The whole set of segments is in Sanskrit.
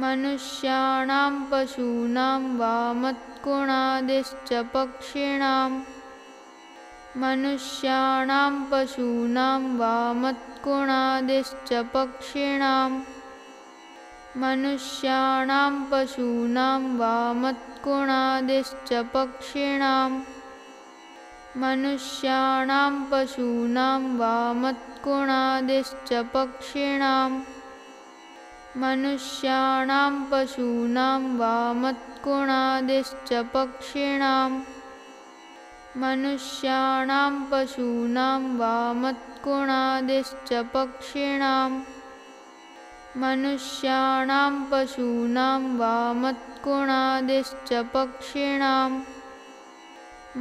मनुष्याणां पशूनां वा मत्कुणादिश्च पक्षिणां मनुष्याणां पशूनां वा मत्कुणादिश्च पक्षिणां मनुष्याणां पशूनां वा मत्कुणादिश्च पक्षिणां मनुष्याणां पशूनां वा मत्कुणादिश्च पक्षिणां मनुष्याणां पशूनां वा मत्कुणादिश्च पक्षिणां मनुष्याणां पशूनां वा मत्कुणादिश्च पक्षिणां मनुष्याणां पशूनां वा मत्कुणादिश्च पक्षिणां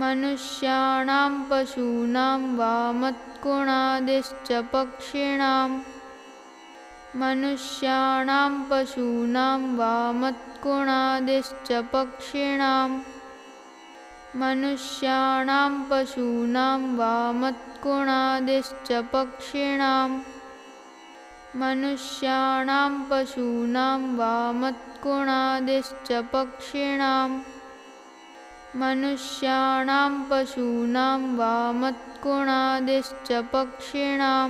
मनुष्याणां पशूनां वा मत्कुणादिश्च पक्षिणां मनुष्याणां पशूनां वा मत्कुणादिश्च पक्षिणां मनुष्याणां पशूनां वा मत्कुणादिश्च पक्षिणां मनुष्याणां पशूनां वा मत्कुणादिश्च पक्षिणां मनुष्याणां पशूनां वा मत्कुणादिश्च पक्षिणां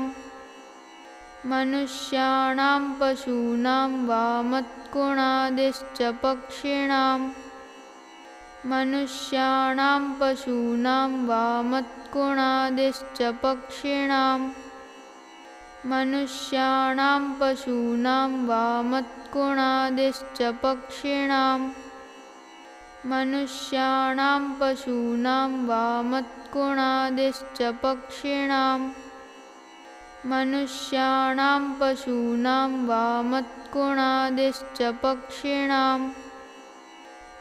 मनुष्याणां पशूनां वा मत्कुणादिश्च पक्षिणां मनुष्याणां पशूनां वा मत्कुणादिश्च पक्षिणां मनुष्याणां पशूनां वा मत्कुणादिश्च पक्षिणां मनुष्याणां पशूनां वा मत्कुणादिश्च पक्षिणां मनुष्याणां पशूनां वा मत्कुणादिश्च पक्षिणां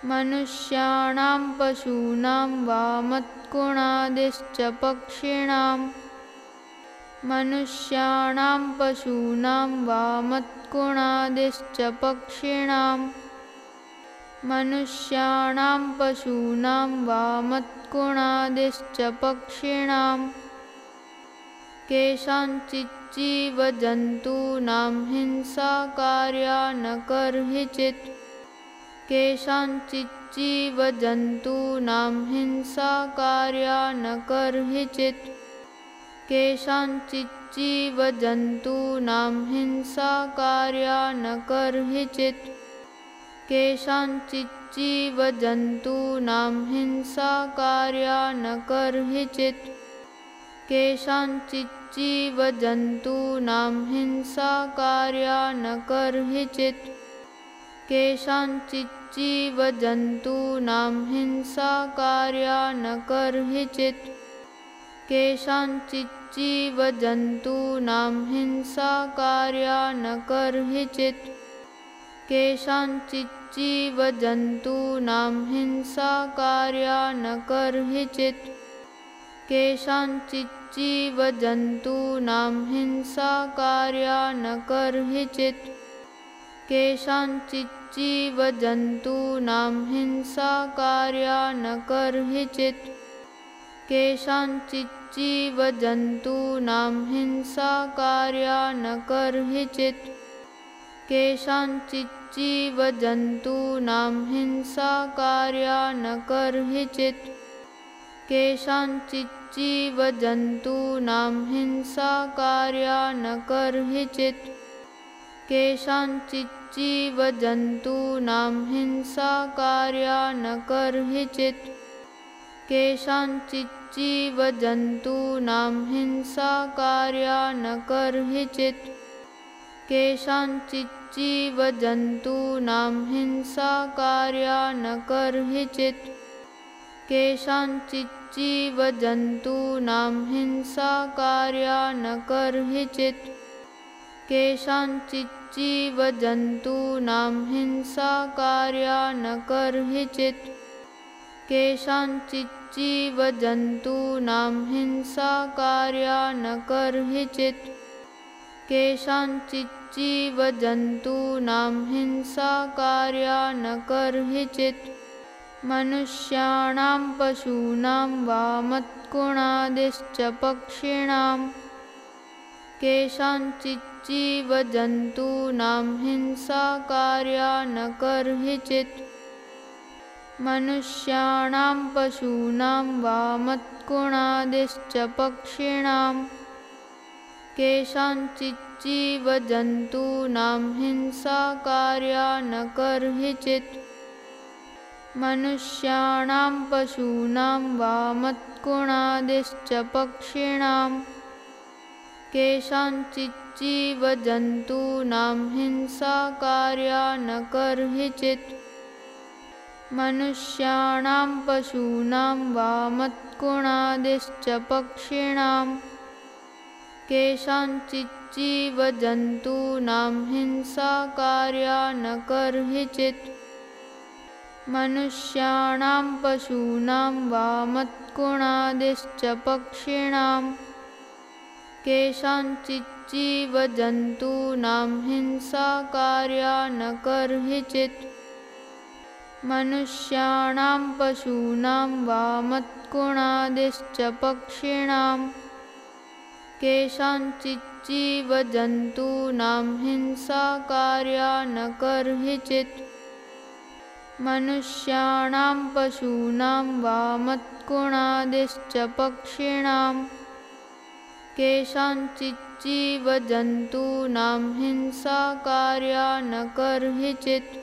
मनुष्याणां पशूनां वा मत्कुणादिश्च पक्षिणां मनुष्याणां पशूनां वा मत्कुणादिश्च पक्षिणां मनुष्याणां पशूनां वा मत्कुणादिश्च पक्षिणां केषाञ्चिज्जीवजन्तूनां हिंसाकार्या न कर्हिचित् केषाञ्चिज्जीवजन्तूनां हिंसाकार्या न कर्हिचित् केषाञ्चिज्जीवजन्तूनां हिंसाकार्या न कर्हिचित् केषाञ्चिज्जीवजन्तूनां हिंसाकार्या न कर्हिचित् केषाञ्चिज्जीवजन्तूनां हिंसाकार्या न कर्हिचित् केषाञ्चिज्जीवजन्तूनां हिंसाकार्या न कर्हिचित् केषाञ्चिज्जीवजन्तूनां हिंसाकार्या न कर्हिचित् केषाञ्चिज्जीवजन्तूनां हिंसाकार्या न कर्हिचित् केषाञ्चिज्जीवजन्तूनां हिंसाकार्या न कर्हिचित् केषाञ्चिज्जीवजन्तूनां हिंसाकार्या न कर्हिचित् केषाञ्चिज्जीवजन्तूनां हिंसाकार्या न कर्हिचित् केषाञ्चिज्जीवजन्तूनां हिंसाकार्या न कर्हिचित् केषाञ्चिज्जीवजन्तूनां हिंसाकार्या न कर्हिचित् केषाञ्चिज्जीवजन्तूनां हिंसाकार्या न कर्हिचित् केषाञ्चिज्जीवजन्तूनां हिंसाकार्या न कर्हिचित् केषाञ्चिज्जीवजन्तूनां हिंसाकार्या न कर्हिचित् केषाञ्चिज्जीवजन्तूनां हिंसाकार्या न कर्हिचित् केषाञ्चिज्जीवजन्तूनां हिंसाकार्या न कर्हिचित् केषाञ्चिज्जीवजन्तूनां हिंसाकार्या न कर्हिचित् केषाञ्चिज्जीवजन्तूनां हिंसाकार्या न कर्हिचित् मनुष्याणां पशूनां वा मत्कुणादिश्च पक्षिणां केषाञ्चित् जन्तूनां हिंसाकार्या न कर्हिचित् मनुष्याणां पशूनां वा मत्कुणादिश्च पक्षिणां केषाञ्चिज्जीवजन्तूनां हिंसाकार्या न कर्हिचित् मनुष्याणां पशूनां वा मत्कुणादिश्च पक्षिणां केषाञ्चिज्जीवजन्तूनां हिंसाकार्या न कर्हिचित्। मनुष्याणां पशूनां वा मत्कुणादिश्च पक्षिणां केषाञ्चिज्जीवजन्तूनां हिंसाकार्या न कर्हिचित् मनुष्याणां पशूनां वा मत्कुणादिश्च पक्षिणां। केषाञ्चिज्जीवजन्तूनां हिंसाकार्या न कर्हिचित्। मनुष्याणां पशूनां वा मत्कुणादिश्च पक्षिणां। केषाञ्चिज्जीवजन्तूनां हिंसाकार्या न कर्हिचित् मनुष्याणां पशूनां वा मत्कुणादिश्च पक्षिणां। केषाञ्चिज्जीवजन्तूनां हिंसाकार्या न कर्हिचित्।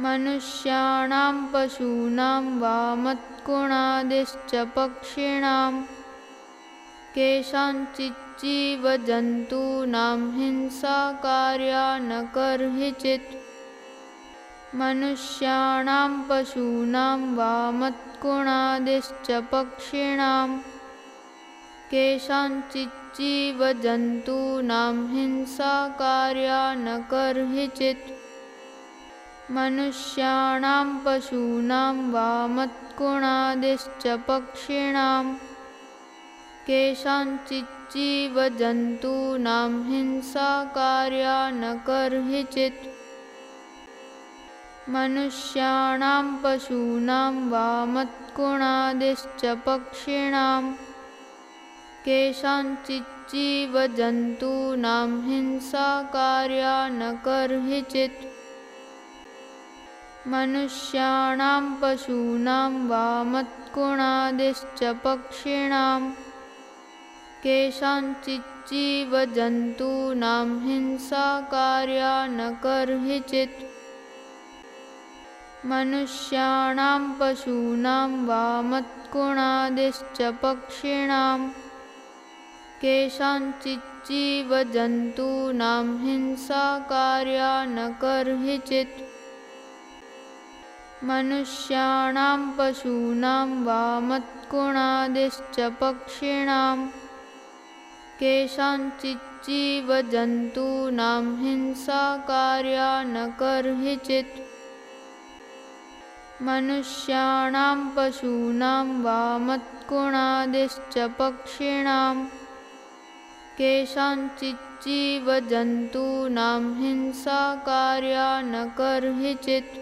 मनुष्याणां पशूनां वा मत्कुणादिश्च पक्षिणां। केषाञ्चिज्जीवजन्तूनां हिंसाकार्या न कर्हिचित् मनुष्याणां पशूनां वा मत्कुणादिश्च पक्षिणां। केषाञ्चिज्जीवजन्तूनां हिंसाकार्या न कर्हिचित्। मनुष्याणां पशूनां वा मत्कुणादिश्च पक्षिणां। केषाञ्चिज्जीवजन्तूनां हिंसाकार्या न कर्हिचित् मनुष्याणां पशूनां वा मत्कुणादिश्च पक्षिणां केषाञ्चिज्जीवजन्तूनां हिंसाकार्या न कर्हिचित्। मनुष्याणां पशूनां वा मत्कुणादिश्च पक्षिणां केषाञ्चिज्जीवजन्तूनां हिंसाकार्या न कर्हिचित् मनुष्याणां पशूनां वा मत्कुणादिश्च पक्षिणां केषाञ्चिज्जीवजन्तूनां हिंसाकार्या न कर्हिचित् मनुष्याणां पशूनां वा मत्कुणादिश्च पक्षिणां केषाञ्चिज्जीवजन्तूनां हिंसाकार्या कर्हिचित् मनुष्याणां पशूनां वा मत्कुणादिश्च पक्षिणां केषाञ्चिज्जीवजन्तूनां हिंसाकार्या न कर्हिचित्